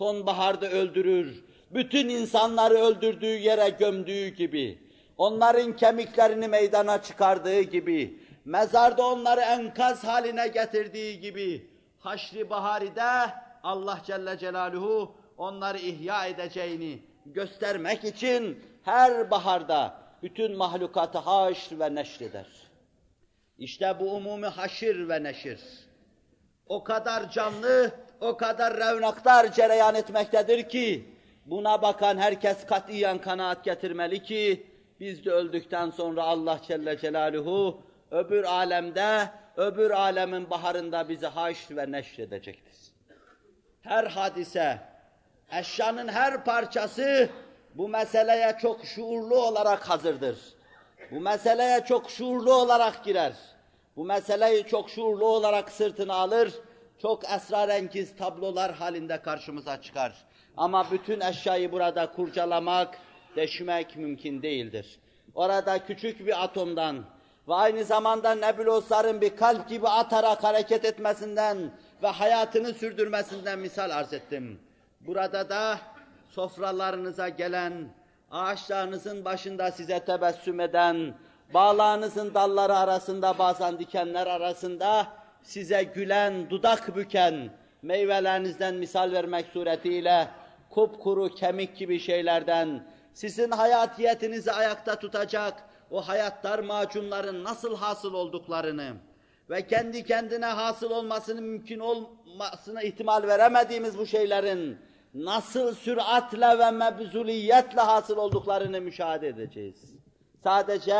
sonbaharda öldürür, bütün insanları öldürdüğü yere gömdüğü gibi, onların kemiklerini meydana çıkardığı gibi, mezarda onları enkaz haline getirdiği gibi, Haşri Bahari'de Allah Celle Celaluhu onları ihya edeceğini göstermek için her baharda bütün mahlukatı haşr ve neşreder. İşte bu umumi haşir ve neşir. O kadar canlı, o kadar revnaktar cereyan etmektedir ki, buna bakan herkes katiyen kanaat getirmeli ki, biz de öldükten sonra Allah Celle Celaluhu öbür alemde, öbür alemin baharında bizi haşr ve neşredecektir. Her hadise, eşyanın her parçası bu meseleye çok şuurlu olarak hazırdır. Bu meseleye çok şuurlu olarak girer. Bu meseleyi çok şuurlu olarak sırtına alır, çok esrarengiz tablolar halinde karşımıza çıkar. Ama bütün eşyayı burada kurcalamak, deşmek mümkün değildir. Orada küçük bir atomdan ve aynı zamanda nebulozların bir kalp gibi atarak hareket etmesinden ve hayatını sürdürmesinden misal arz ettim. Burada da sofralarınıza gelen, ağaçlarınızın başında size tebessüm eden, bağlarınızın dalları arasında bazen dikenler arasında size gülen, dudak büken meyvelerinizden misal vermek suretiyle kupkuru kemik gibi şeylerden sizin hayatiyetinizi ayakta tutacak o hayatlar macunların nasıl hasıl olduklarını ve kendi kendine hasıl olmasının mümkün olmasına ihtimal veremediğimiz bu şeylerin nasıl süratle ve mebzuliyetle hasıl olduklarını müşahede edeceğiz. Sadece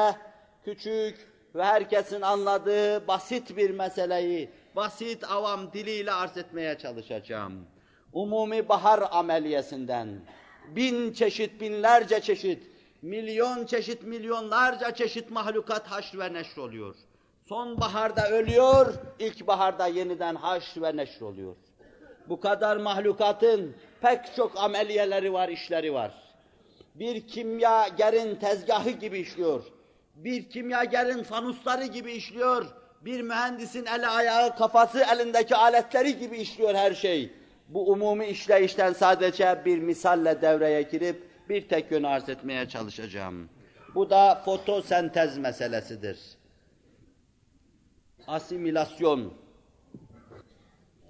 küçük ve herkesin anladığı basit bir meseleyi, basit avam diliyle arz etmeye çalışacağım. Umumi bahar ameliyesinden bin çeşit, binlerce çeşit, milyon çeşit, milyonlarca çeşit mahlukat haşr ve neşr oluyor. Sonbaharda ölüyor, ilkbaharda yeniden haşr ve neşr oluyor. Bu kadar mahlukatın pek çok ameliyeleri var, işleri var. Bir kimyagerin tezgahı gibi işliyor. Bir kimyagerin fanusları gibi işliyor. Bir mühendisin eli ayağı kafası elindeki aletleri gibi işliyor her şey. Bu umumi işleyişten sadece bir misalle devreye girip bir tek yön arz etmeye çalışacağım. Bu da fotosentez meselesidir. Asimilasyon.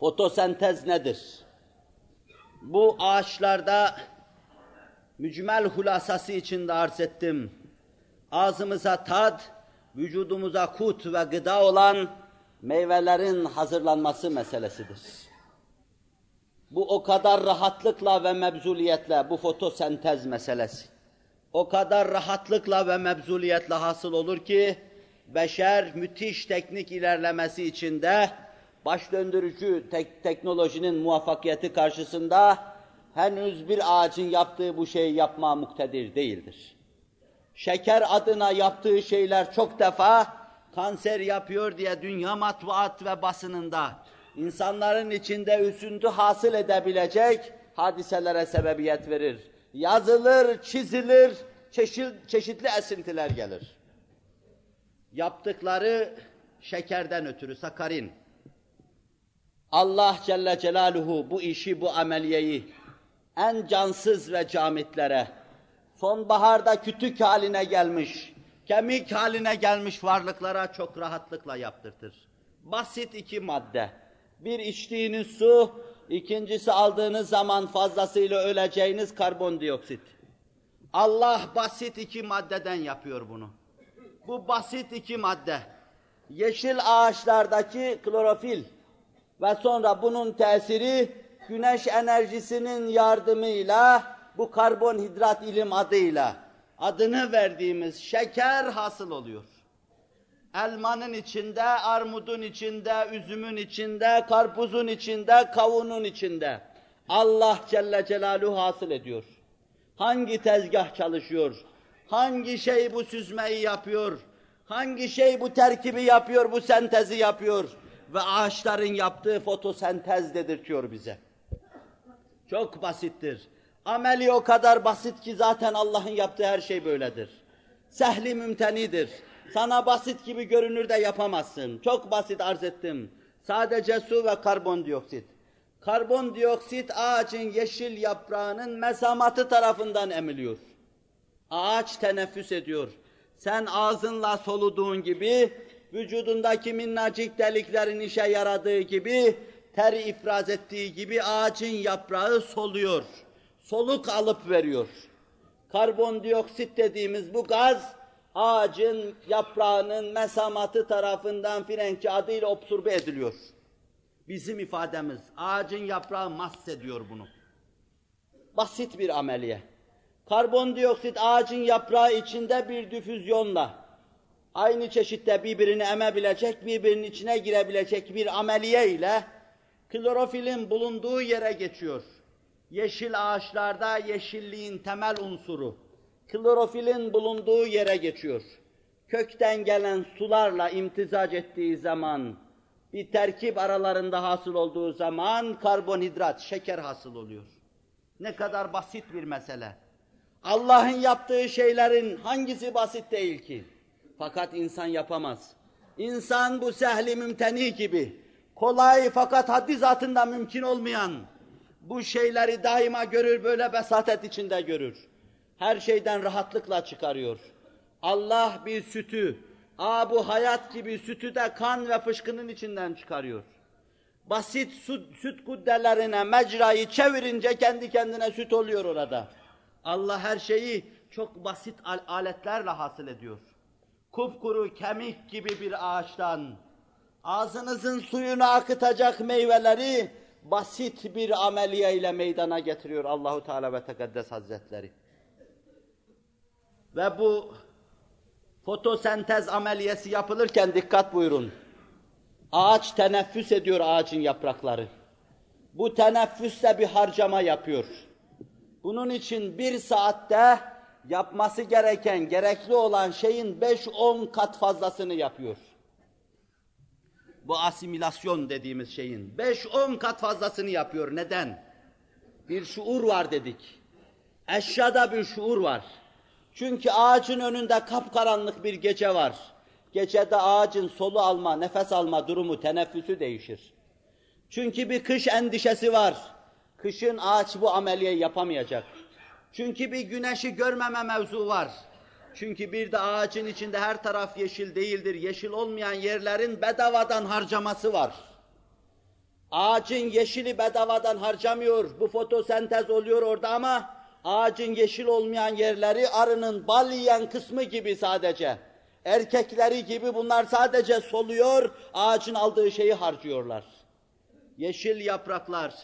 Fotosentez nedir? Bu ağaçlarda mücmel hulasası içinde arz ettim. Ağzımıza tad, vücudumuza kut ve gıda olan meyvelerin hazırlanması meselesidir. Bu o kadar rahatlıkla ve mebzuliyetle bu fotosentez meselesi. O kadar rahatlıkla ve mebzuliyetle hasıl olur ki beşer müthiş teknik ilerlemesi içinde baş döndürücü tek teknolojinin muvaffakiyeti karşısında henüz bir ağacın yaptığı bu şeyi yapma muktedir değildir. Şeker adına yaptığı şeyler çok defa kanser yapıyor diye dünya matbuat ve basınında insanların içinde üzüntü hasıl edebilecek hadiselere sebebiyet verir. Yazılır, çizilir, çeşit, çeşitli esintiler gelir. Yaptıkları şekerden ötürü sakarin. Allah Celle Celaluhu bu işi, bu ameliyeyi en cansız ve camitlere, sonbaharda kütük haline gelmiş, kemik haline gelmiş varlıklara çok rahatlıkla yaptırtır. Basit iki madde. Bir içtiğiniz su, ikincisi aldığınız zaman fazlasıyla öleceğiniz karbondioksit. Allah basit iki maddeden yapıyor bunu. Bu basit iki madde. Yeşil ağaçlardaki klorofil ve sonra bunun tesiri güneş enerjisinin yardımıyla bu karbonhidrat ilim adıyla adını verdiğimiz şeker hasıl oluyor. Elmanın içinde, armudun içinde, üzümün içinde, karpuzun içinde, kavunun içinde. Allah Celle Celaluhu hasıl ediyor. Hangi tezgah çalışıyor? Hangi şey bu süzmeyi yapıyor? Hangi şey bu terkibi yapıyor, bu sentezi yapıyor? Ve ağaçların yaptığı fotosentez dedirtiyor bize. Çok basittir. Ameli o kadar basit ki zaten Allah'ın yaptığı her şey böyledir. Sehli mümtenidir. Sana basit gibi görünür de yapamazsın. Çok basit arz ettim. Sadece su ve karbondioksit. Karbondioksit ağacın yeşil yaprağının mesamatı tarafından emiliyor. Ağaç teneffüs ediyor. Sen ağzınla soluduğun gibi, vücudundaki minnacık deliklerin işe yaradığı gibi, ter ifraz ettiği gibi ağacın yaprağı soluyor. Soluk alıp veriyor. Karbondioksit dediğimiz bu gaz, ağacın yaprağının mesamatı tarafından Frenkçe adıyla obsurbe ediliyor. Bizim ifademiz, ağacın yaprağı mahsediyor bunu. Basit bir ameliye. Karbondioksit ağacın yaprağı içinde bir difüzyonla, aynı çeşitte birbirini emebilecek, birbirinin içine girebilecek bir ameliye ile klorofilin bulunduğu yere geçiyor. Yeşil ağaçlarda yeşilliğin temel unsuru, klorofilin bulunduğu yere geçiyor. Kökten gelen sularla imtizac ettiği zaman, bir terkip aralarında hasıl olduğu zaman karbonhidrat, şeker hasıl oluyor. Ne kadar basit bir mesele. Allah'ın yaptığı şeylerin hangisi basit değil ki? Fakat insan yapamaz. İnsan bu sehli mümteni gibi, kolay fakat haddi zatında mümkün olmayan, bu şeyleri daima görür, böyle besatet içinde görür. Her şeyden rahatlıkla çıkarıyor. Allah bir sütü, aa bu hayat gibi sütü de kan ve fışkının içinden çıkarıyor. Basit süt, süt kuddelerine mecrayı çevirince kendi kendine süt oluyor orada. Allah her şeyi çok basit aletlerle hasıl ediyor. Kupkuru kemik gibi bir ağaçtan ağzınızın suyunu akıtacak meyveleri basit bir ameliye ile meydana getiriyor Allahu Teala ve Tekaddes Hazretleri. Ve bu fotosentez ameliyesi yapılırken dikkat buyurun. Ağaç teneffüs ediyor ağacın yaprakları. Bu teneffüsle bir harcama yapıyor. Bunun için bir saatte yapması gereken, gerekli olan şeyin 5-10 kat fazlasını yapıyor. Bu asimilasyon dediğimiz şeyin 5-10 kat fazlasını yapıyor. Neden? Bir şuur var dedik. Eşyada bir şuur var. Çünkü ağacın önünde kapkaranlık bir gece var. Gecede ağacın solu alma, nefes alma durumu, teneffüsü değişir. Çünkü bir kış endişesi var. Kışın ağaç bu ameliyeyi yapamayacak. Çünkü bir güneşi görmeme mevzu var. Çünkü bir de ağacın içinde her taraf yeşil değildir. Yeşil olmayan yerlerin bedavadan harcaması var. Ağacın yeşili bedavadan harcamıyor. Bu fotosentez oluyor orada ama ağacın yeşil olmayan yerleri arının bal yiyen kısmı gibi sadece. Erkekleri gibi bunlar sadece soluyor, ağacın aldığı şeyi harcıyorlar. Yeşil yapraklar,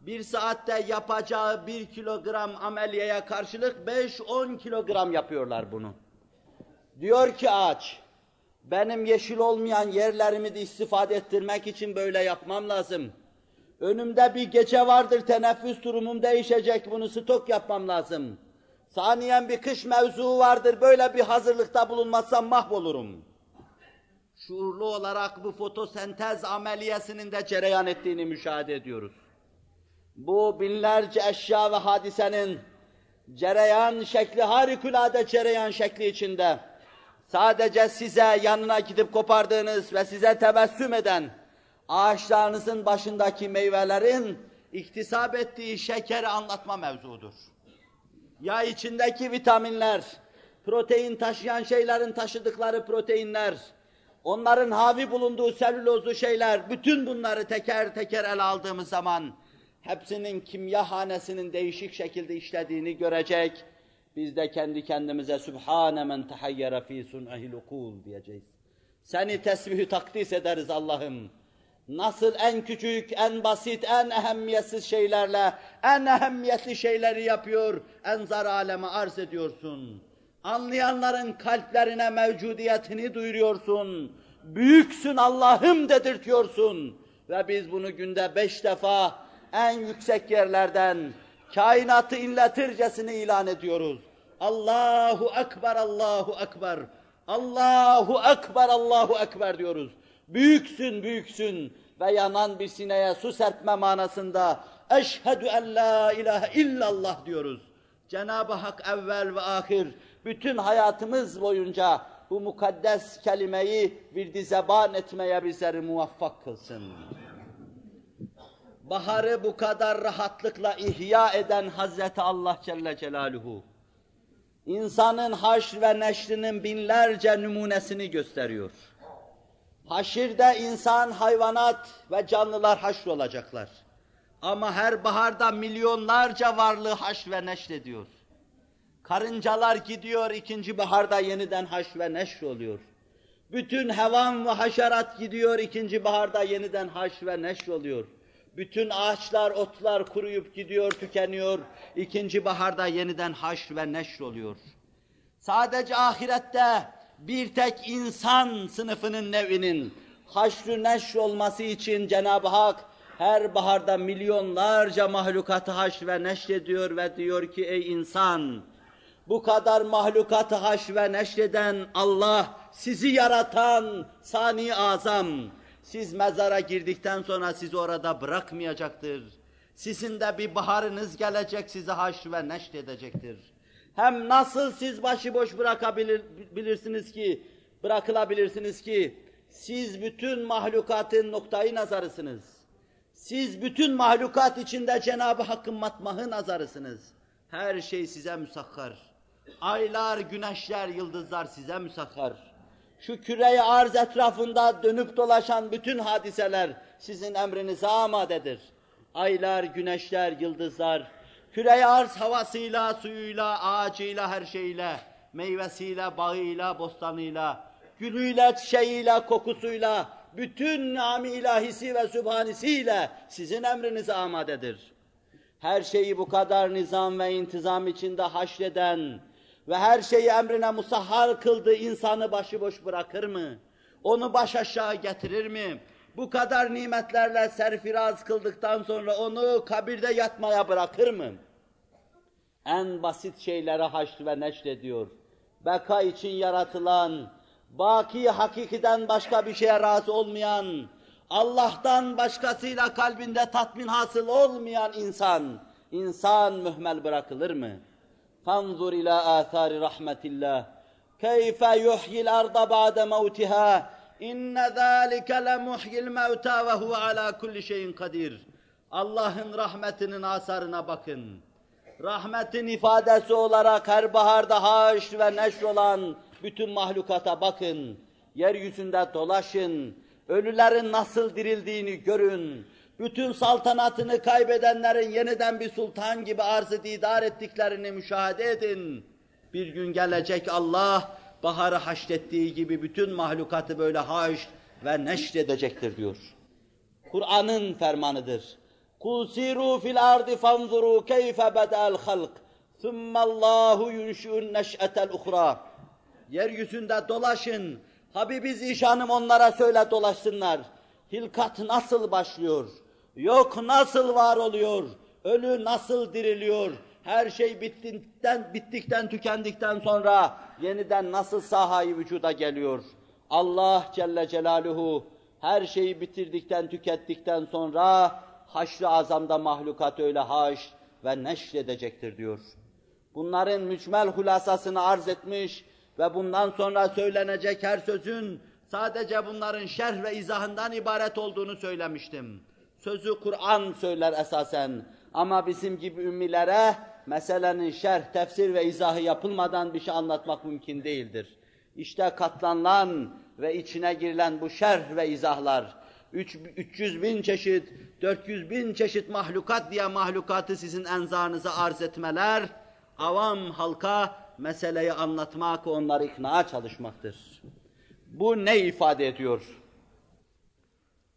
bir saatte yapacağı bir kilogram ameliyeye karşılık 5-10 kilogram yapıyorlar bunu. Diyor ki ağaç, benim yeşil olmayan yerlerimi de istifade ettirmek için böyle yapmam lazım. Önümde bir gece vardır, teneffüs durumum değişecek, bunu stok yapmam lazım. Saniyen bir kış mevzu vardır, böyle bir hazırlıkta bulunmazsam mahvolurum. Şuurlu olarak bu fotosentez ameliyesinin de cereyan ettiğini müşahede ediyoruz. Bu binlerce eşya ve hadisenin cereyan şekli, harikulade cereyan şekli içinde sadece size yanına gidip kopardığınız ve size tebessüm eden ağaçlarınızın başındaki meyvelerin iktisap ettiği şekeri anlatma mevzudur. Ya içindeki vitaminler, protein taşıyan şeylerin taşıdıkları proteinler, onların havi bulunduğu selülozlu şeyler, bütün bunları teker teker ele aldığımız zaman hepsinin kimya hanesinin değişik şekilde işlediğini görecek. Biz de kendi kendimize Sübhane men tehayyere fî sun'ahil ukul diyeceğiz. Seni tesbihü takdis ederiz Allah'ım. Nasıl en küçük, en basit, en ehemmiyetsiz şeylerle en ehemmiyetli şeyleri yapıyor, en zar aleme arz ediyorsun. Anlayanların kalplerine mevcudiyetini duyuruyorsun. Büyüksün Allah'ım dedirtiyorsun. Ve biz bunu günde beş defa en yüksek yerlerden kainatı inletircesini ilan ediyoruz. Allahu Ekber, Allahu Ekber, Allahu Ekber, Allahu Ekber diyoruz. Büyüksün, büyüksün ve yanan bir sineye su serpme manasında eşhedü en la ilahe illallah diyoruz. Cenab-ı Hak evvel ve ahir bütün hayatımız boyunca bu mukaddes kelimeyi virdi zeban etmeye bizleri muvaffak kılsın. Baharı bu kadar rahatlıkla ihya eden Hazreti Allah Celle Celaluhu, insanın haşr ve neşrinin binlerce numunesini gösteriyor. Haşirde insan, hayvanat ve canlılar haşr olacaklar. Ama her baharda milyonlarca varlığı haşr ve neşr ediyor. Karıncalar gidiyor, ikinci baharda yeniden haşr ve neşr oluyor. Bütün hevan ve haşerat gidiyor, ikinci baharda yeniden haşr ve neşr oluyor. Bütün ağaçlar, otlar kuruyup gidiyor, tükeniyor. İkinci baharda yeniden haşr ve neşr oluyor. Sadece ahirette bir tek insan sınıfının nevinin haşr neşr olması için Cenab-ı Hak her baharda milyonlarca mahlukatı haşr ve neşr ediyor ve diyor ki ey insan bu kadar mahlukatı haşr ve neşreden Allah sizi yaratan sani azam siz mezara girdikten sonra sizi orada bırakmayacaktır. Sizin de bir baharınız gelecek sizi haşr ve neşr edecektir. Hem nasıl siz başıboş bırakabilirsiniz ki, bırakılabilirsiniz ki, siz bütün mahlukatın noktayı nazarısınız. Siz bütün mahlukat içinde Cenab-ı Hakk'ın matmahı nazarısınız. Her şey size müsakkar. Aylar, güneşler, yıldızlar size müsakkar. Şu küreyi arz etrafında dönüp dolaşan bütün hadiseler sizin emrinize amadedir. Aylar, güneşler, yıldızlar, küreyi arz havasıyla, suyuyla, ağacıyla, her şeyle, meyvesiyle, bağıyla, bostanıyla, gülüyle, çiçeğiyle, kokusuyla, bütün nami ilahisi ve sübhanisiyle sizin emrinize amadedir. Her şeyi bu kadar nizam ve intizam içinde haşreden, ve her şeyi emrine musahhar kıldı insanı başıboş bırakır mı? Onu baş aşağı getirir mi? Bu kadar nimetlerle serfiraz kıldıktan sonra onu kabirde yatmaya bırakır mı? En basit şeylere haşr ve neşr ediyor. Beka için yaratılan, baki hakikiden başka bir şeye razı olmayan, Allah'tan başkasıyla kalbinde tatmin hasıl olmayan insan, insan mühmel bırakılır mı? فانظر إلى آثار رحمة الله كيف يحيي الأرض بعد موتها إن ذلك لمحيي الموتى وهو على كل şeyin kadir. Allah'ın rahmetinin asarına bakın. Rahmetin ifadesi olarak her baharda haş ve neşr olan bütün mahlukata bakın. Yeryüzünde dolaşın. Ölülerin nasıl dirildiğini görün bütün saltanatını kaybedenlerin yeniden bir sultan gibi arzı didar ettiklerini müşahede edin. Bir gün gelecek Allah, baharı haşrettiği gibi bütün mahlukatı böyle haşt ve neşt edecektir diyor. Kur'an'ın fermanıdır. Kul siru fil ardi fanzuru keyfe bedel halk. Allahu yunşu'un neş'etel uhra. Yeryüzünde dolaşın. Habibi Zişanım onlara söyle dolaşsınlar. Hilkat nasıl başlıyor? Yok nasıl var oluyor? Ölü nasıl diriliyor? Her şey bittikten, bittikten, tükendikten sonra yeniden nasıl sahayı vücuda geliyor? Allah Celle Celaluhu her şeyi bitirdikten, tükettikten sonra haşr-ı azamda mahlukat öyle haş ve neşredecektir diyor. Bunların mücmel hulasasını arz etmiş ve bundan sonra söylenecek her sözün sadece bunların şerh ve izahından ibaret olduğunu söylemiştim. Sözü Kur'an söyler esasen. Ama bizim gibi ümmilere meselenin şerh, tefsir ve izahı yapılmadan bir şey anlatmak mümkün değildir. İşte katlanılan ve içine girilen bu şerh ve izahlar, 300 bin çeşit, 400 bin çeşit mahlukat diye mahlukatı sizin enzarınıza arz etmeler, avam halka meseleyi anlatmak, onları ikna çalışmaktır. Bu ne ifade ediyor?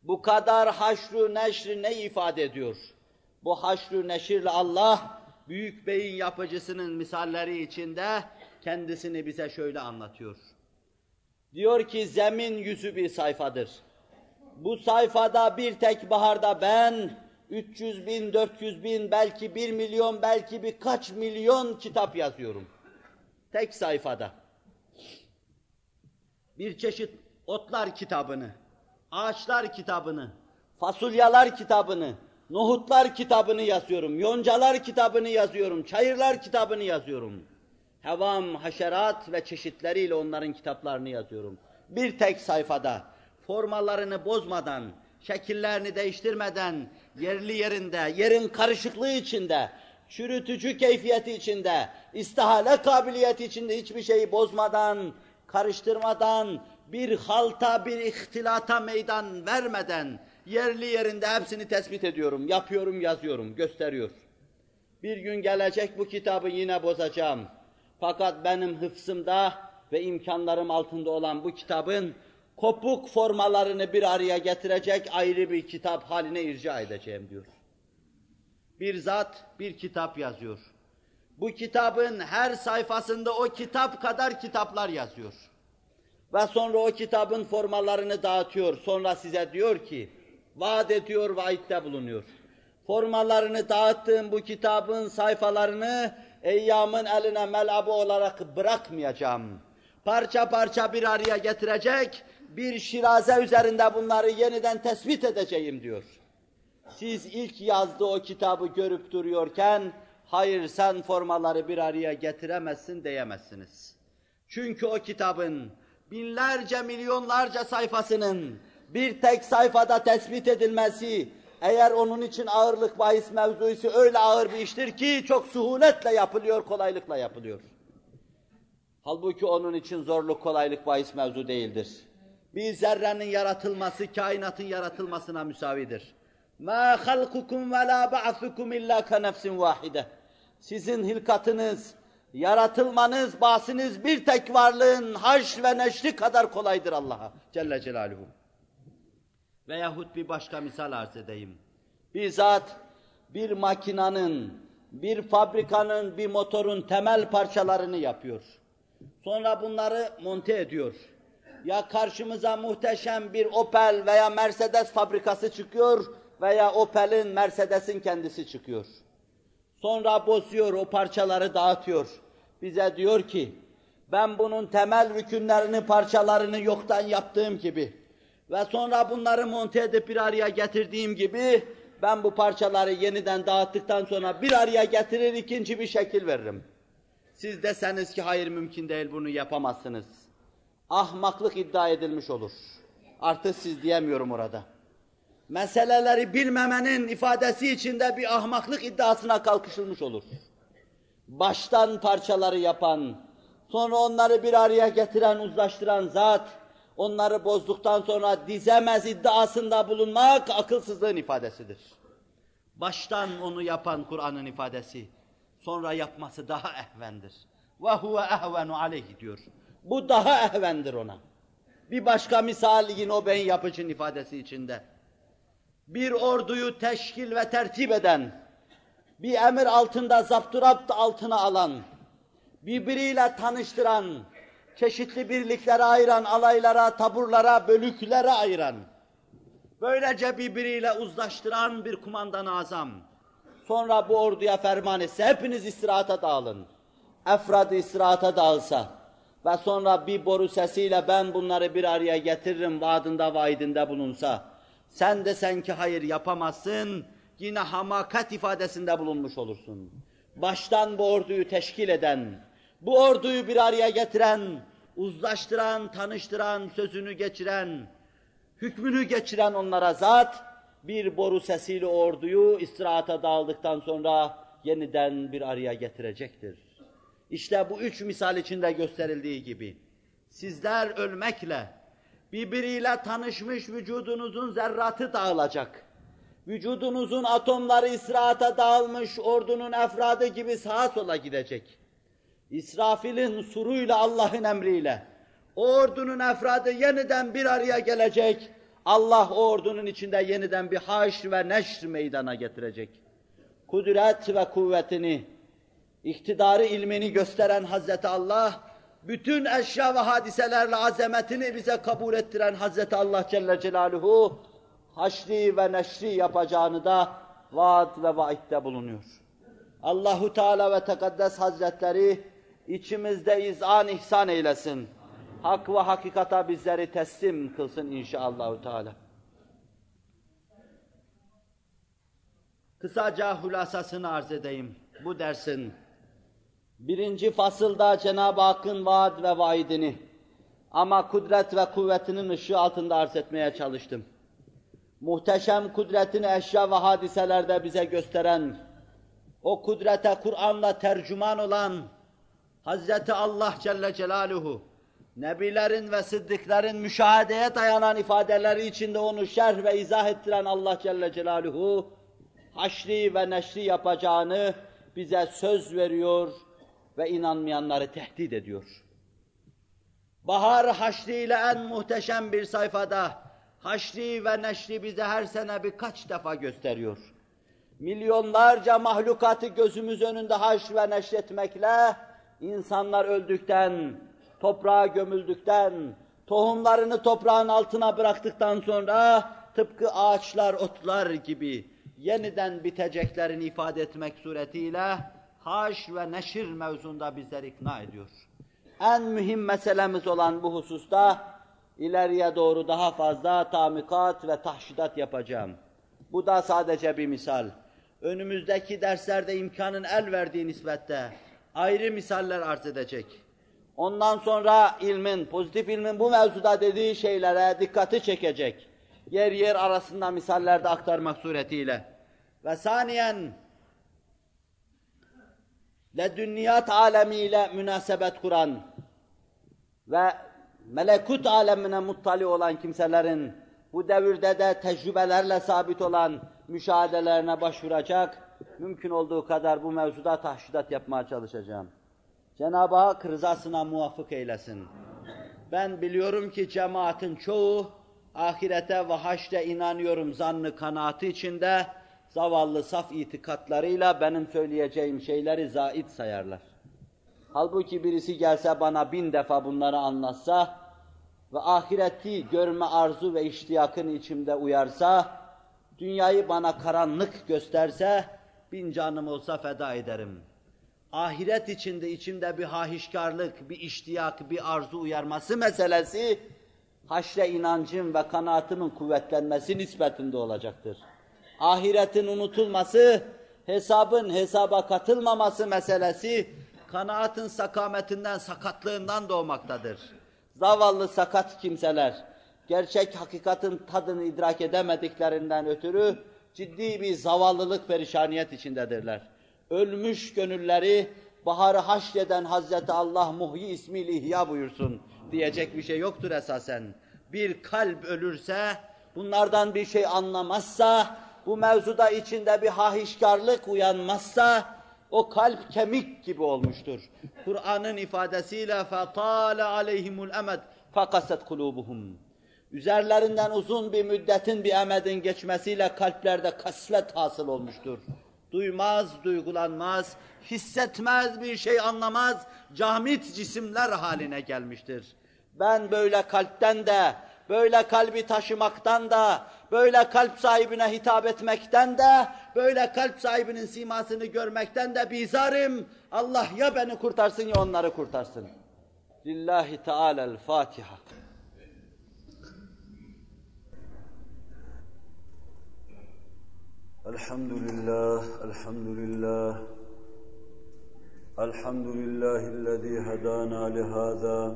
Bu kadar haşru neşri ne ifade ediyor? Bu haşru neşirle Allah, büyük beyin yapıcısının misalleri içinde kendisini bize şöyle anlatıyor. Diyor ki zemin yüzü bir sayfadır. Bu sayfada bir tek baharda ben 300 bin, 400 bin, belki 1 milyon, belki birkaç milyon kitap yazıyorum. Tek sayfada. Bir çeşit otlar kitabını, ağaçlar kitabını, fasulyalar kitabını, nohutlar kitabını yazıyorum, yoncalar kitabını yazıyorum, çayırlar kitabını yazıyorum. Hevam, haşerat ve çeşitleriyle onların kitaplarını yazıyorum. Bir tek sayfada, formalarını bozmadan, şekillerini değiştirmeden, yerli yerinde, yerin karışıklığı içinde, çürütücü keyfiyeti içinde, istihale kabiliyeti içinde hiçbir şeyi bozmadan, karıştırmadan, bir halta, bir ihtilata meydan vermeden, yerli yerinde hepsini tespit ediyorum, yapıyorum, yazıyorum, gösteriyor. Bir gün gelecek bu kitabı yine bozacağım. Fakat benim hıfzımda ve imkanlarım altında olan bu kitabın kopuk formalarını bir araya getirecek ayrı bir kitap haline irca edeceğim diyor. Bir zat bir kitap yazıyor. Bu kitabın her sayfasında o kitap kadar kitaplar yazıyor. Ve sonra o kitabın formalarını dağıtıyor. Sonra size diyor ki, vaat ediyor, vaitte bulunuyor. Formalarını dağıttığım bu kitabın sayfalarını eyyamın eline melabı olarak bırakmayacağım. Parça parça bir araya getirecek, bir şiraze üzerinde bunları yeniden tespit edeceğim diyor. Siz ilk yazdığı o kitabı görüp duruyorken, hayır sen formaları bir araya getiremezsin diyemezsiniz. Çünkü o kitabın binlerce milyonlarca sayfasının bir tek sayfada tespit edilmesi, eğer onun için ağırlık bahis mevzuysa öyle ağır bir iştir ki çok suhuletle yapılıyor, kolaylıkla yapılıyor. Halbuki onun için zorluk, kolaylık bahis mevzu değildir. Bir zerrenin yaratılması, kainatın yaratılmasına müsavidir. مَا خَلْقُكُمْ وَلَا بَعْثُكُمْ اِلَّا كَنَفْسٍ وَاحِدَةٍ Sizin hilkatınız, yaratılmanız, basınız bir tek varlığın haş ve neşri kadar kolaydır Allah'a Celle Celaluhu. Veyahut bir başka misal arz edeyim. Bizzat bir makinanın, bir fabrikanın, bir motorun temel parçalarını yapıyor. Sonra bunları monte ediyor. Ya karşımıza muhteşem bir Opel veya Mercedes fabrikası çıkıyor veya Opel'in, Mercedes'in kendisi çıkıyor. Sonra bozuyor, o parçaları dağıtıyor. Bize diyor ki, ben bunun temel rükünlerini, parçalarını yoktan yaptığım gibi ve sonra bunları monte edip bir araya getirdiğim gibi, ben bu parçaları yeniden dağıttıktan sonra bir araya getirir, ikinci bir şekil veririm. Siz deseniz ki hayır mümkün değil bunu yapamazsınız. Ahmaklık iddia edilmiş olur. Artık siz diyemiyorum orada. Meseleleri bilmemenin ifadesi içinde bir ahmaklık iddiasına kalkışılmış olur. Baştan parçaları yapan, sonra onları bir araya getiren, uzlaştıran zat, onları bozduktan sonra dizemez iddiasında bulunmak akılsızlığın ifadesidir. Baştan onu yapan Kur'an'ın ifadesi, sonra yapması daha ehvendir. Ve huve ehvenu aleyhi diyor. Bu daha ehvendir ona. Bir başka misal yine o ben yapıcın ifadesi içinde. Bir orduyu teşkil ve tertip eden, bir emir altında zapturapt altına alan, birbiriyle tanıştıran, çeşitli birliklere ayıran, alaylara, taburlara, bölüklere ayıran, böylece birbiriyle uzlaştıran bir kumandan azam. Sonra bu orduya ferman etse, hepiniz istirahata dağılın. Efradı istirahata dağılsa ve sonra bir boru sesiyle ben bunları bir araya getiririm vaadinde vaidinde bulunsa, sen desen ki hayır yapamazsın, yine hamakat ifadesinde bulunmuş olursun. Baştan bu orduyu teşkil eden, bu orduyu bir araya getiren, uzlaştıran, tanıştıran, sözünü geçiren, hükmünü geçiren onlara zat, bir boru sesiyle orduyu istirahata dağıldıktan sonra yeniden bir araya getirecektir. İşte bu üç misal içinde gösterildiği gibi, sizler ölmekle, birbiriyle tanışmış vücudunuzun zerratı dağılacak. Vücudunuzun atomları istirahata dağılmış ordunun efradı gibi sağa sola gidecek. İsrafil'in suruyla Allah'ın emriyle o ordunun efradı yeniden bir araya gelecek. Allah o ordunun içinde yeniden bir haş ve neşr meydana getirecek. Kudret ve kuvvetini, iktidarı ilmini gösteren Hazreti Allah, bütün eşya ve hadiselerle azametini bize kabul ettiren Hazreti Allah Celle Celaluhu, haşri ve neşri yapacağını da vaat ve vaitte bulunuyor. Allahu Teala ve Tekaddes Hazretleri içimizde izan ihsan eylesin. Hak ve hakikata bizleri teslim kılsın inşallahü teala. Kısaca hulasasını arz edeyim bu dersin. Birinci fasılda Cenab-ı Hakk'ın vaad ve vaidini ama kudret ve kuvvetinin ışığı altında arz etmeye çalıştım. muhteşem kudretini eşya ve hadiselerde bize gösteren, o kudrete Kur'an'la tercüman olan Hazreti Allah Celle Celaluhu, Nebilerin ve Sıddıkların müşahedeye dayanan ifadeleri içinde onu şerh ve izah ettiren Allah Celle Celaluhu, haşri ve neşri yapacağını bize söz veriyor ve inanmayanları tehdit ediyor. Bahar haşri ile en muhteşem bir sayfada haşri ve neşri bize her sene birkaç defa gösteriyor. Milyonlarca mahlukatı gözümüz önünde haşr ve neşretmekle insanlar öldükten, toprağa gömüldükten, tohumlarını toprağın altına bıraktıktan sonra tıpkı ağaçlar, otlar gibi yeniden biteceklerini ifade etmek suretiyle haş ve neşir mevzunda bizleri ikna ediyor. En mühim meselemiz olan bu hususta ileriye doğru daha fazla tamikat ve tahşidat yapacağım. Bu da sadece bir misal. Önümüzdeki derslerde imkanın el verdiği nispette ayrı misaller arz edecek. Ondan sonra ilmin, pozitif ilmin bu mevzuda dediği şeylere dikkati çekecek. Yer yer arasında misallerde aktarmak suretiyle. Ve saniyen, ledünniyat alemiyle münasebet kuran ve melekut alemine muttali olan kimselerin bu devirde de tecrübelerle sabit olan müşahedelerine başvuracak, mümkün olduğu kadar bu mevzuda tahşidat yapmaya çalışacağım. Cenab-ı Hak rızasına muvafık eylesin. Ben biliyorum ki cemaatin çoğu ahirete ve haşre inanıyorum zannı kanaati içinde zavallı saf itikatlarıyla benim söyleyeceğim şeyleri zait sayarlar. Halbuki birisi gelse bana bin defa bunları anlatsa ve ahireti görme arzu ve iştiyakın içimde uyarsa, dünyayı bana karanlık gösterse, bin canım olsa feda ederim. Ahiret içinde içimde bir hahişkarlık, bir iştiyak, bir arzu uyarması meselesi, haşre inancım ve kanaatımın kuvvetlenmesi nispetinde olacaktır. Ahiretin unutulması, hesabın hesaba katılmaması meselesi, kanaatın sakametinden, sakatlığından doğmaktadır. Zavallı sakat kimseler, gerçek hakikatin tadını idrak edemediklerinden ötürü ciddi bir zavallılık perişaniyet içindedirler. Ölmüş gönülleri baharı haşreden Hazreti Allah muhyi ismiyle ihya buyursun diyecek bir şey yoktur esasen. Bir kalp ölürse, bunlardan bir şey anlamazsa, bu mevzuda içinde bir hahişkarlık uyanmazsa, o kalp kemik gibi olmuştur. Kur'an'ın ifadesiyle فَطَالَ عَلَيْهِمُ الْاَمَدْ فَقَسَتْ قُلُوبُهُمْ Üzerlerinden uzun bir müddetin bir emedin geçmesiyle kalplerde kasvet hasıl olmuştur. Duymaz, duygulanmaz, hissetmez, bir şey anlamaz, camit cisimler haline gelmiştir. Ben böyle kalpten de, böyle kalbi taşımaktan da, böyle kalp sahibine hitap etmekten de, böyle kalp sahibinin simasını görmekten de bizarım. Allah ya beni kurtarsın ya onları kurtarsın. Lillahi Teala'l Fatiha. Elhamdülillah, elhamdülillah. Elhamdülillahillezî hedâna lihâzâ.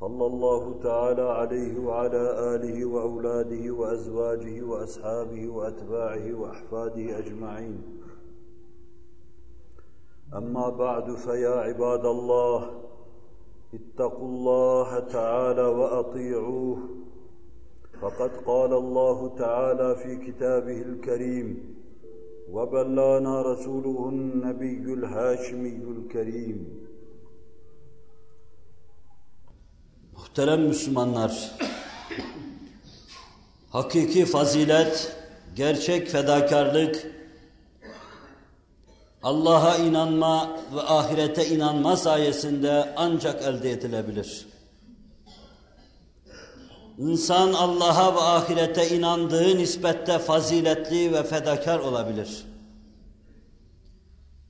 صلى الله تعالى عليه وعلى آله وأولاده وأزواجه وأصحابه وأتباعه وأحفاده أجمعين. أما بعد فيا عباد الله اتقوا الله تعالى وأطيعوه. فقد قال الله تعالى في كتابه الكريم وبلانا رسوله النبي الهاشمي الكريم Muhterem Müslümanlar, hakiki fazilet, gerçek fedakarlık, Allah'a inanma ve ahirete inanma sayesinde ancak elde edilebilir. İnsan Allah'a ve ahirete inandığı nispette faziletli ve fedakar olabilir.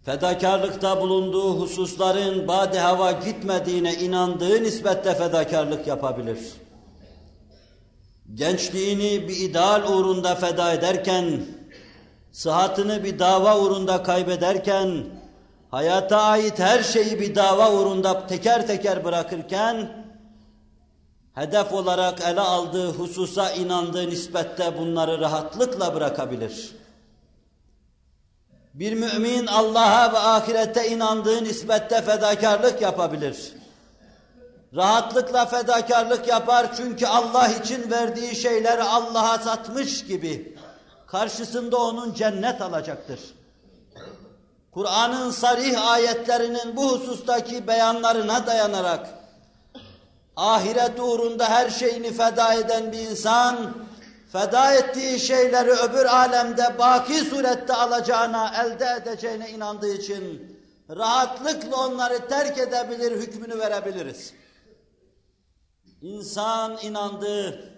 Fedakarlıkta bulunduğu hususların bade hava gitmediğine inandığı nispette fedakarlık yapabilir. Gençliğini bir ideal uğrunda feda ederken, sıhhatını bir dava uğrunda kaybederken, hayata ait her şeyi bir dava uğrunda teker teker bırakırken, hedef olarak ele aldığı hususa inandığı nispette bunları rahatlıkla bırakabilir. Bir mümin Allah'a ve ahirete inandığı nispette fedakarlık yapabilir. Rahatlıkla fedakarlık yapar çünkü Allah için verdiği şeyleri Allah'a satmış gibi karşısında onun cennet alacaktır. Kur'an'ın sarih ayetlerinin bu husustaki beyanlarına dayanarak ahiret uğrunda her şeyini feda eden bir insan, feda ettiği şeyleri öbür alemde baki surette alacağına, elde edeceğine inandığı için rahatlıkla onları terk edebilir, hükmünü verebiliriz. İnsan inandığı,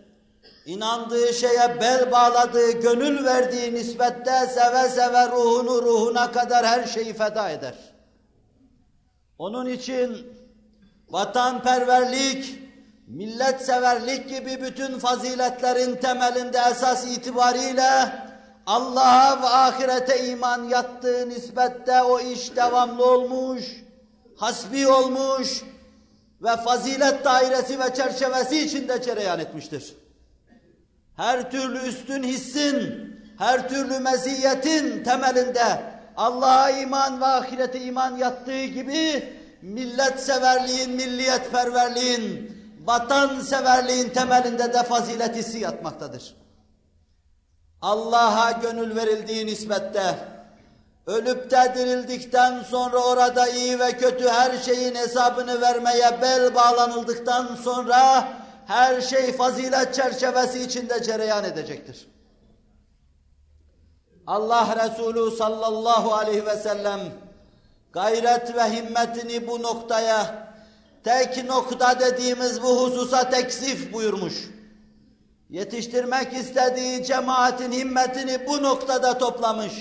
inandığı şeye bel bağladığı, gönül verdiği nispette seve seve ruhunu ruhuna kadar her şeyi feda eder. Onun için vatanperverlik, milletseverlik gibi bütün faziletlerin temelinde esas itibariyle Allah'a ve ahirete iman yattığı nispette o iş devamlı olmuş, hasbi olmuş ve fazilet dairesi ve çerçevesi içinde cereyan etmiştir. Her türlü üstün hissin, her türlü meziyetin temelinde Allah'a iman ve ahirete iman yattığı gibi millet severliğin, milliyet perverliğin, vatan severliğin temelinde de fazilet hissi yatmaktadır. Allah'a gönül verildiği nispette, ölüp de dirildikten sonra orada iyi ve kötü her şeyin hesabını vermeye bel bağlanıldıktan sonra her şey fazilet çerçevesi içinde cereyan edecektir. Allah Resulü sallallahu aleyhi ve sellem gayret ve himmetini bu noktaya, tek nokta dediğimiz bu hususa teksif buyurmuş. Yetiştirmek istediği cemaatin himmetini bu noktada toplamış.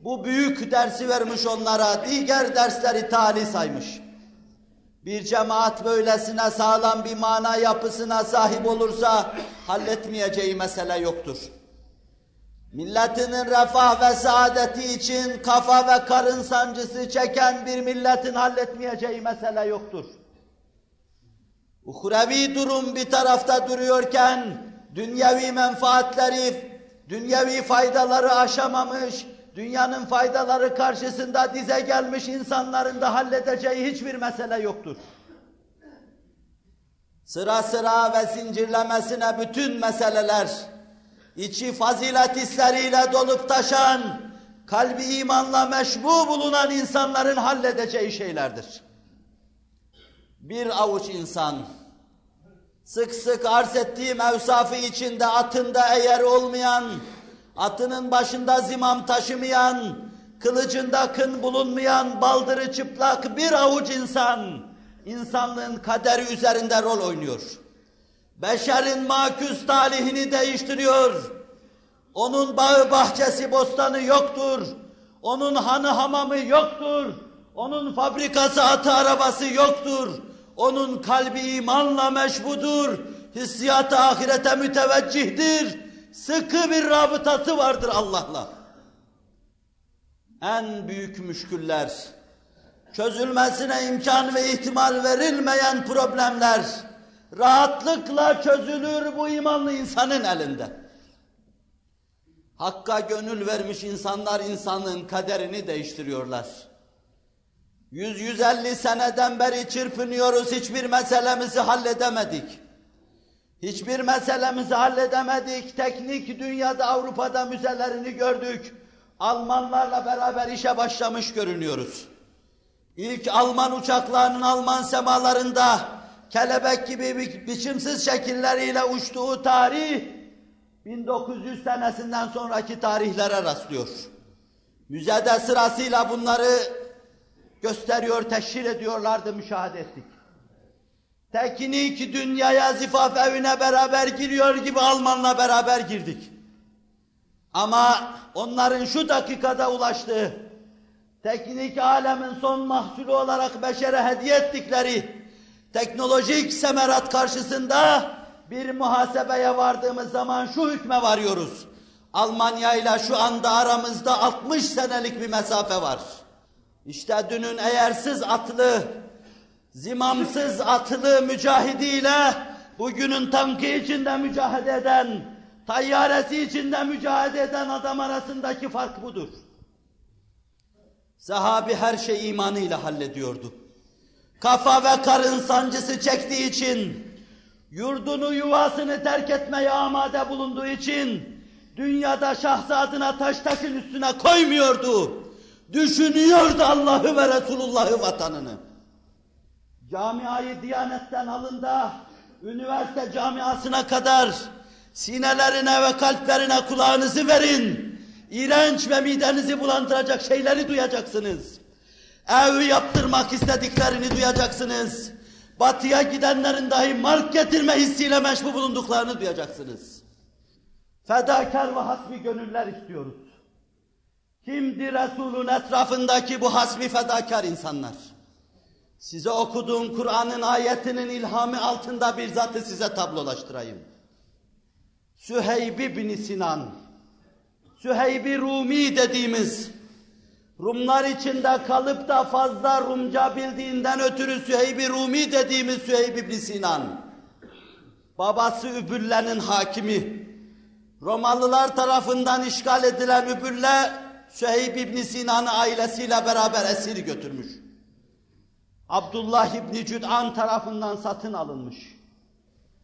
Bu büyük dersi vermiş onlara, diğer dersleri tali saymış. Bir cemaat böylesine sağlam bir mana yapısına sahip olursa halletmeyeceği mesele yoktur. Milletinin refah ve saadeti için kafa ve karın sancısı çeken bir milletin halletmeyeceği mesele yoktur. Uhrevi durum bir tarafta duruyorken, dünyevi menfaatleri, dünyevi faydaları aşamamış, dünyanın faydaları karşısında dize gelmiş insanların da halledeceği hiçbir mesele yoktur. Sıra sıra ve zincirlemesine bütün meseleler, içi fazilet hisleriyle dolup taşan, kalbi imanla meşbu bulunan insanların halledeceği şeylerdir. Bir avuç insan, sık sık arz ettiği mevsafı içinde atında eğer olmayan, atının başında zimam taşımayan, kılıcında kın bulunmayan, baldırı çıplak bir avuç insan, insanlığın kaderi üzerinde rol oynuyor. Beşerin maküs talihini değiştiriyor. Onun bağı bahçesi bostanı yoktur. Onun hanı hamamı yoktur. Onun fabrikası atı arabası yoktur. Onun kalbi imanla meşbudur. Hissiyatı ahirete müteveccihdir. Sıkı bir rabıtası vardır Allah'la. En büyük müşküller, çözülmesine imkan ve ihtimal verilmeyen problemler, rahatlıkla çözülür bu imanlı insanın elinde. Hakka gönül vermiş insanlar insanın kaderini değiştiriyorlar. 100-150 seneden beri çırpınıyoruz, hiçbir meselemizi halledemedik. Hiçbir meselemizi halledemedik. Teknik dünyada Avrupa'da müzelerini gördük. Almanlarla beraber işe başlamış görünüyoruz. İlk Alman uçaklarının Alman semalarında kelebek gibi bi biçimsiz şekilleriyle uçtuğu tarih 1900 senesinden sonraki tarihlere rastlıyor. Müzede sırasıyla bunları gösteriyor, teşhir ediyorlardı, müşahede ettik. Teknik dünyaya zifaf evine beraber giriyor gibi Almanla beraber girdik. Ama onların şu dakikada ulaştığı, teknik alemin son mahsulü olarak beşere hediye ettikleri teknolojik semerat karşısında bir muhasebeye vardığımız zaman şu hükme varıyoruz. Almanya ile şu anda aramızda 60 senelik bir mesafe var. İşte dünün eğersiz atlı, zimamsız atlı mücahidiyle bugünün tankı içinde mücadele eden, tayyaresi içinde mücadele eden adam arasındaki fark budur. Sahabi her şeyi imanıyla hallediyordu. Kafa ve karın sancısı çektiği için, yurdunu yuvasını terk etmeye amade bulunduğu için, dünyada şahzadına taş taşın üstüne koymuyordu. Düşünüyordu Allah'ı ve Resulullah'ı vatanını. Camiayı Diyanet'ten alın da, üniversite camiasına kadar sinelerine ve kalplerine kulağınızı verin. İğrenç ve midenizi bulandıracak şeyleri duyacaksınız. Ev yaptırmak istediklerini duyacaksınız. Batıya gidenlerin dahi mark getirme hissiyle meşbu bulunduklarını duyacaksınız. Fedakar ve hasbi gönüller istiyoruz. Kimdir Resul'ün etrafındaki bu hasbi fedakar insanlar? Size okuduğum Kur'an'ın ayetinin ilhamı altında bir zatı size tablolaştırayım. Süheyb bin Sinan, Süheyb Rumi dediğimiz, Rumlar içinde kalıp da fazla Rumca bildiğinden ötürü Süheyb Rumi dediğimiz Süheyb bin Sinan, babası Übülle'nin hakimi, Romalılar tarafından işgal edilen Übülle, Süheyb ibn Sinan'ı ailesiyle beraber esir götürmüş. Abdullah İbni Cüd'an tarafından satın alınmış.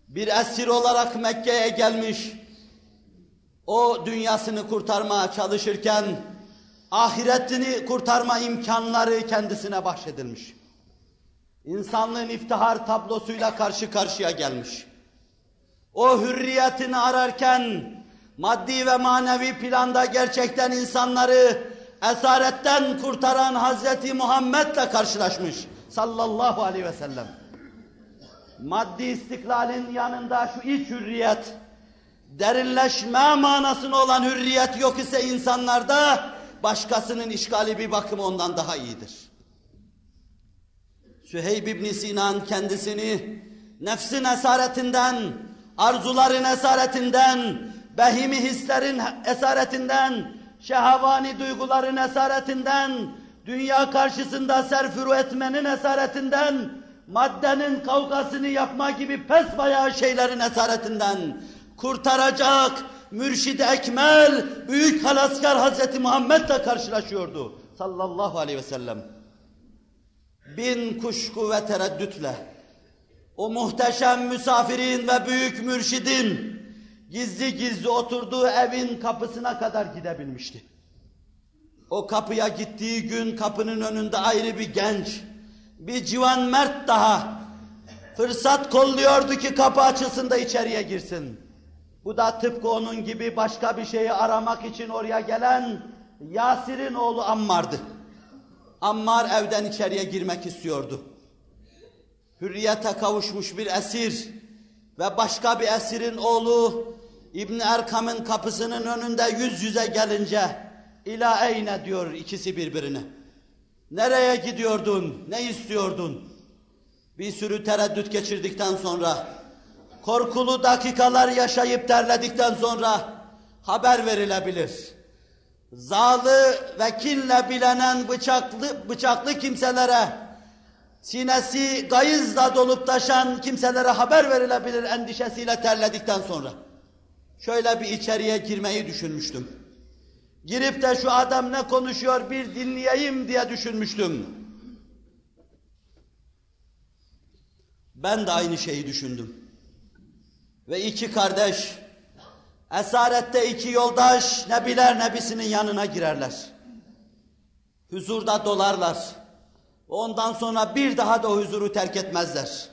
Bir esir olarak Mekke'ye gelmiş. O dünyasını kurtarmaya çalışırken ahiretini kurtarma imkanları kendisine bahşedilmiş. İnsanlığın iftihar tablosuyla karşı karşıya gelmiş. O hürriyetini ararken maddi ve manevi planda gerçekten insanları esaretten kurtaran Hazreti Muhammed'le karşılaşmış sallallahu aleyhi ve sellem. Maddi istiklalin yanında şu iç hürriyet, derinleşme manasını olan hürriyet yok ise insanlarda başkasının işgali bir bakımı ondan daha iyidir. Süheyb ibn Sinan kendisini nefsin esaretinden, arzuların esaretinden, behimi hislerin esaretinden, şehavani duyguların esaretinden, dünya karşısında serfuru etmenin esaretinden, maddenin kavgasını yapma gibi pes bayağı şeylerin esaretinden kurtaracak mürşid-i ekmel, büyük halaskar Hazreti Muhammed'le karşılaşıyordu sallallahu aleyhi ve sellem. Bin kuşku ve tereddütle o muhteşem misafirin ve büyük mürşidin gizli gizli oturduğu evin kapısına kadar gidebilmişti. O kapıya gittiği gün kapının önünde ayrı bir genç, bir civan mert daha fırsat kolluyordu ki kapı açılsın da içeriye girsin. Bu da tıpkı onun gibi başka bir şeyi aramak için oraya gelen Yasir'in oğlu Ammar'dı. Ammar evden içeriye girmek istiyordu. Hürriyete kavuşmuş bir esir ve başka bir esirin oğlu İbn Erkam'ın kapısının önünde yüz yüze gelince ila eyne diyor ikisi birbirine. Nereye gidiyordun? Ne istiyordun? Bir sürü tereddüt geçirdikten sonra, korkulu dakikalar yaşayıp terledikten sonra haber verilebilir. Zalı ve kinle bilenen bıçaklı, bıçaklı kimselere, sinesi gayızla dolup taşan kimselere haber verilebilir endişesiyle terledikten sonra. Şöyle bir içeriye girmeyi düşünmüştüm. Girip de şu adam ne konuşuyor bir dinleyeyim diye düşünmüştüm. Ben de aynı şeyi düşündüm. ve iki kardeş, esarette iki yoldaş Nebiler Nebisi'nin yanına girerler. Huzurda dolarlar. Ondan sonra bir daha da huzuru terk etmezler.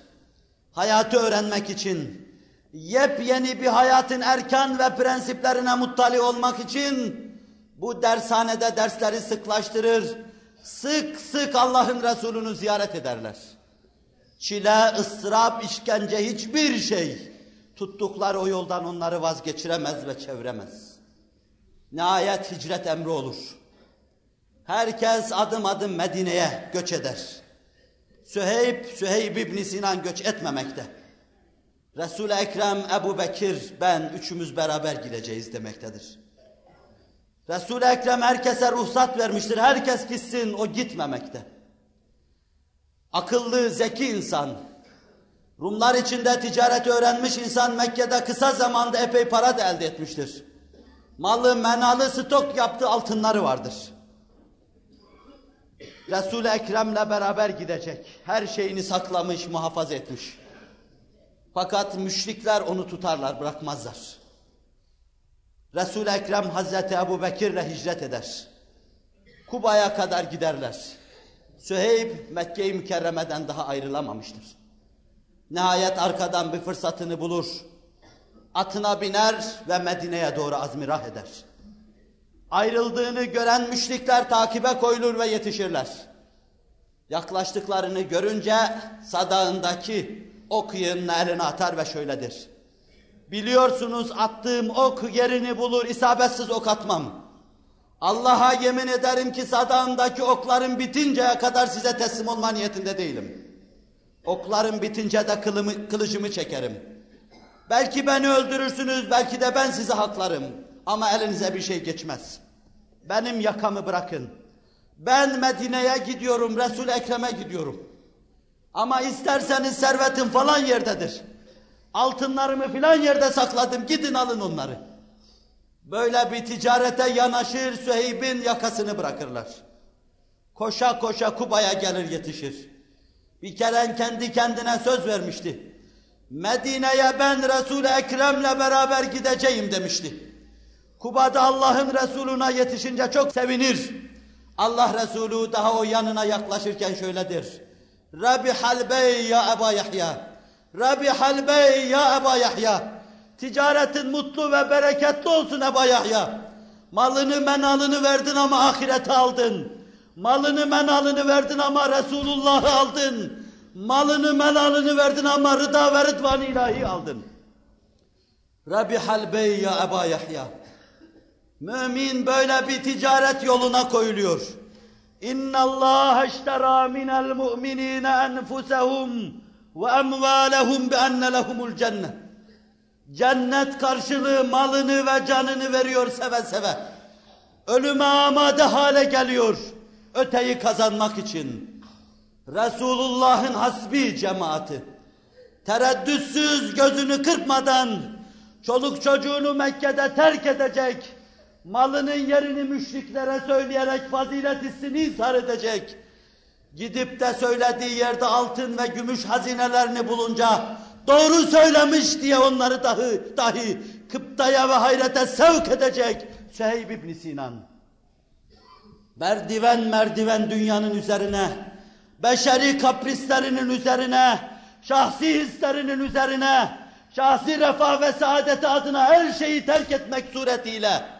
Hayatı öğrenmek için, yepyeni bir hayatın erkan ve prensiplerine muttali olmak için bu dershanede dersleri sıklaştırır, sık sık Allah'ın Resulü'nü ziyaret ederler. Çile, ıstırap, işkence hiçbir şey tuttukları o yoldan onları vazgeçiremez ve çeviremez. Nihayet hicret emri olur. Herkes adım adım Medine'ye göç eder. Süheyb, Süheyb İbn Sinan göç etmemekte. Resul-i Ekrem, Ebu Bekir, ben üçümüz beraber gideceğiz demektedir. Resul-i Ekrem herkese ruhsat vermiştir. Herkes gitsin, o gitmemekte. Akıllı, zeki insan, Rumlar içinde ticaret öğrenmiş insan Mekke'de kısa zamanda epey para da elde etmiştir. Malı, menalı, stok yaptığı altınları vardır. Resul-i Ekrem'le beraber gidecek. Her şeyini saklamış, muhafaza etmiş. Fakat müşrikler onu tutarlar, bırakmazlar. Resul-i Ekrem Hazreti Ebu Bekir'le hicret eder. Kuba'ya kadar giderler. Süheyb Mekke-i Mükerreme'den daha ayrılamamıştır. Nihayet arkadan bir fırsatını bulur. Atına biner ve Medine'ye doğru azmirah eder. Ayrıldığını gören müşrikler takibe koyulur ve yetişirler. Yaklaştıklarını görünce sadağındaki ok yığınını eline atar ve şöyledir. Biliyorsunuz attığım ok yerini bulur, isabetsiz ok atmam. Allah'a yemin ederim ki sadağındaki okların bitinceye kadar size teslim olma niyetinde değilim. Oklarım bitince de kılımı, kılıcımı çekerim. Belki beni öldürürsünüz, belki de ben sizi haklarım. Ama elinize bir şey geçmez. Benim yakamı bırakın. Ben Medine'ye gidiyorum, Resul-i Ekrem'e gidiyorum. Ama isterseniz servetim falan yerdedir. Altınlarımı filan yerde sakladım, gidin alın onları. Böyle bir ticarete yanaşır, Süheyb'in yakasını bırakırlar. Koşa koşa Kuba'ya gelir yetişir. Bir kere kendi kendine söz vermişti. Medine'ye ben Resul-i Ekrem'le beraber gideceğim demişti. Kuba'da Allah'ın Resuluna yetişince çok sevinir. Allah Resulü daha o yanına yaklaşırken şöyledir. Rabbi halbey ya Eba Yahya. Rabbi halbey ya Eba Yahya. Ticaretin mutlu ve bereketli olsun Eba Yahya. Malını menalını verdin ama ahirete aldın. Malını menalını verdin ama Resulullah'ı aldın. Malını menalını verdin ama rıda ve rıdvan ilahi aldın. Rabbi halbey ya Eba Yahya. Mümin böyle bir ticaret yoluna koyuluyor. İştera minel mu'minine enfusehum ve emvalehum bi enne lehumul cennet. Cennet karşılığı malını ve canını veriyor seve seve. Ölüme amade hale geliyor. Öteyi kazanmak için. Resulullah'ın hasbi cemaati. Tereddütsüz gözünü kırpmadan çoluk çocuğunu Mekke'de terk edecek malının yerini müşriklere söyleyerek fazilet hissini izhar edecek. Gidip de söylediği yerde altın ve gümüş hazinelerini bulunca doğru söylemiş diye onları dahi, dahi kıptaya ve hayrete sevk edecek Şehib İbn Sinan. Merdiven merdiven dünyanın üzerine, beşeri kaprislerinin üzerine, şahsi hislerinin üzerine, şahsi refah ve saadeti adına her şeyi terk etmek suretiyle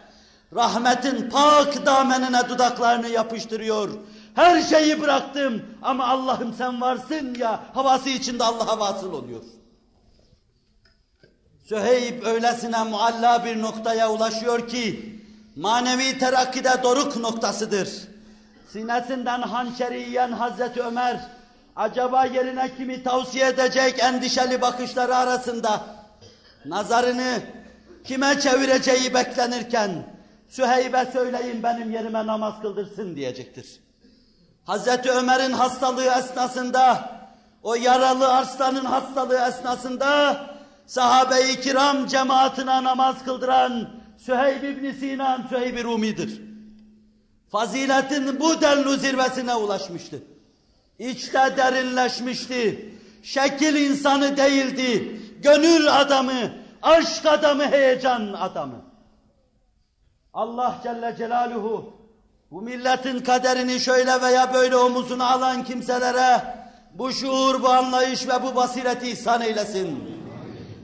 rahmetin pak damenine dudaklarını yapıştırıyor. Her şeyi bıraktım ama Allah'ım sen varsın ya havası içinde Allah'a vasıl oluyor. Süheyb öylesine mualla bir noktaya ulaşıyor ki manevi terakkide doruk noktasıdır. Sinesinden hançeri yiyen Hazreti Ömer acaba yerine kimi tavsiye edecek endişeli bakışları arasında nazarını kime çevireceği beklenirken Süheyb'e söyleyin benim yerime namaz kıldırsın diyecektir. Hazreti Ömer'in hastalığı esnasında, o yaralı arslanın hastalığı esnasında sahabe-i kiram cemaatine namaz kıldıran Süheyb ibn Sinan Süheyb-i Rumi'dir. Faziletin bu denli zirvesine ulaşmıştı. İçte derinleşmişti. Şekil insanı değildi. Gönül adamı, aşk adamı, heyecan adamı. Allah Celle Celaluhu bu milletin kaderini şöyle veya böyle omuzuna alan kimselere bu şuur, bu anlayış ve bu basireti ihsan eylesin.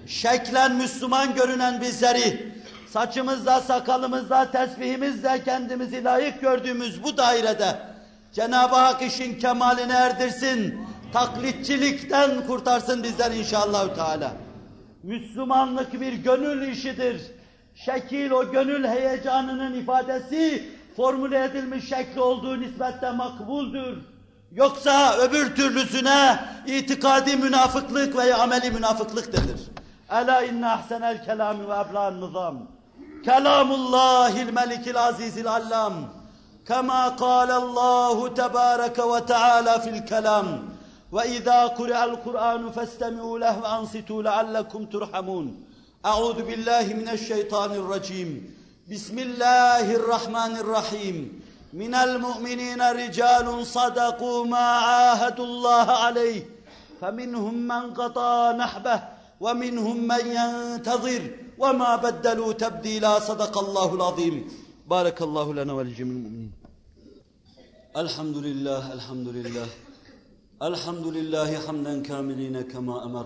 Şeklen Müslüman görünen bizleri, saçımızda, sakalımızda, tesbihimizle kendimizi layık gördüğümüz bu dairede Cenab-ı Hak işin kemaline erdirsin, taklitçilikten kurtarsın bizler inşallah Teala. Müslümanlık bir gönül işidir şekil o gönül heyecanının ifadesi formüle edilmiş şekli olduğu nisbette makbuldür. Yoksa öbür türlüsüne itikadi münafıklık veya ameli münafıklık denir. Ela inne ahsenel kelami ve eblan nizam. Kelamullahil melikil azizil allam. Kema kâlallahu tebâreke ve teâlâ fil kelam. Ve izâ kure'el Kur'anu festemi'û leh ve ansitû leallekum turhamun. من الشيطان الرجيم بسم الله الرحمن الرحيم من المؤمنين رجال صدقوا ما عاهدوا الله عليه فمنهم من قضى نحبه ومنهم من ينتظر وما بدلوا تبديلا صدق الله العظيم بارك الله لنا ولجميع المؤمنين الحمد لله الحمد لله الحمد لله حمدا كاملين كما امر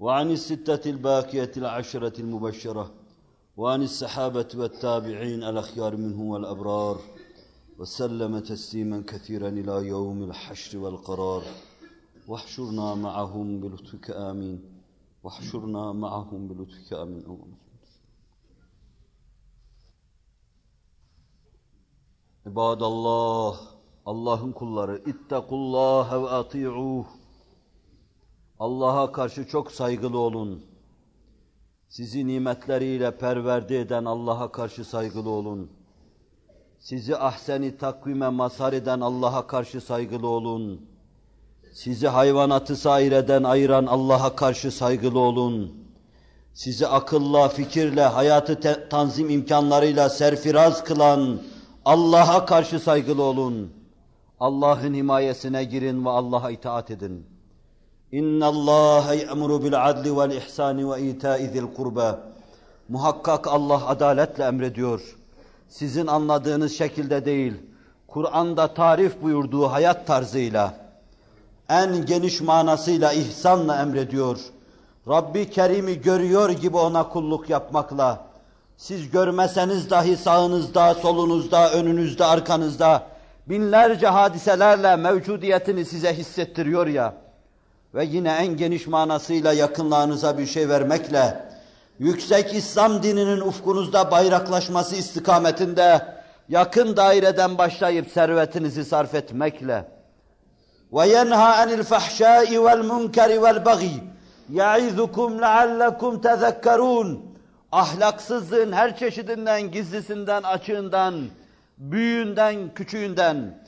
وعن الستة الباقيه العشرة المبشرة وعن الصحابه والتابعين الأخيار منهم والأبرار وسلم تسليما كثيرا إلى يوم الحشر والقرار. واحشرنا معهم بلطفك آمين. واحشرنا معهم بلطفك آمين. اللهم İbadallah, Allah'ın kulları, ittakullaha ve ati'uh. Allah'a karşı çok saygılı olun. Sizi nimetleriyle perverde eden Allah'a karşı saygılı olun. Sizi ahseni takvime mazhar eden Allah'a karşı saygılı olun. Sizi hayvanatı sair eden, ayıran Allah'a karşı saygılı olun. Sizi akılla, fikirle, hayatı tanzim imkanlarıyla serfiraz kılan, Allah'a karşı saygılı olun. Allah'ın himayesine girin ve Allah'a itaat edin. İnna Allah ya'muru bil adli vel ihsani ve ita'i zil kurba. Muhakkak Allah adaletle emrediyor. Sizin anladığınız şekilde değil, Kur'an'da tarif buyurduğu hayat tarzıyla, en geniş manasıyla ihsanla emrediyor. Rabbi Kerim'i görüyor gibi ona kulluk yapmakla, siz görmeseniz dahi sağınızda, solunuzda, önünüzde, arkanızda binlerce hadiselerle mevcudiyetini size hissettiriyor ya ve yine en geniş manasıyla yakınlarınıza bir şey vermekle yüksek İslam dininin ufkunuzda bayraklaşması istikametinde yakın daireden başlayıp servetinizi sarf etmekle. Ve yenha anil fahşai vel munkeri vel bagi ya'izukum ahlaksızlığın her çeşidinden, gizlisinden, açığından, büyüğünden, küçüğünden,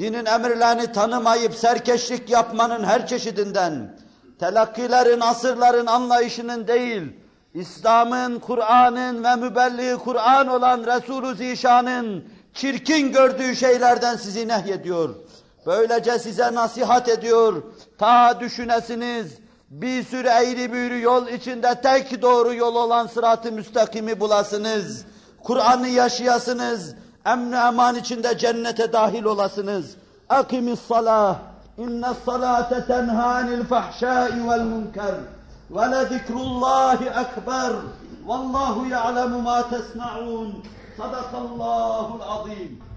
dinin emirlerini tanımayıp serkeşlik yapmanın her çeşidinden, telakkilerin, asırların anlayışının değil, İslam'ın, Kur'an'ın ve mübelliği Kur'an olan Resulü Zişan'ın çirkin gördüğü şeylerden sizi nehyediyor. Böylece size nasihat ediyor. Ta düşünesiniz, bir sürü eğri büğrü yol içinde tek doğru yol olan sırat-ı müstakimi bulasınız. Kur'an'ı yaşayasınız. Emni eman içinde cennete dahil olasınız. Akimis salah. İnne salate tenha anil fahşai vel munker. Ve le zikrullahi ekber. Vallahu ya'lemu ma tesna'un. Sadakallahu azim.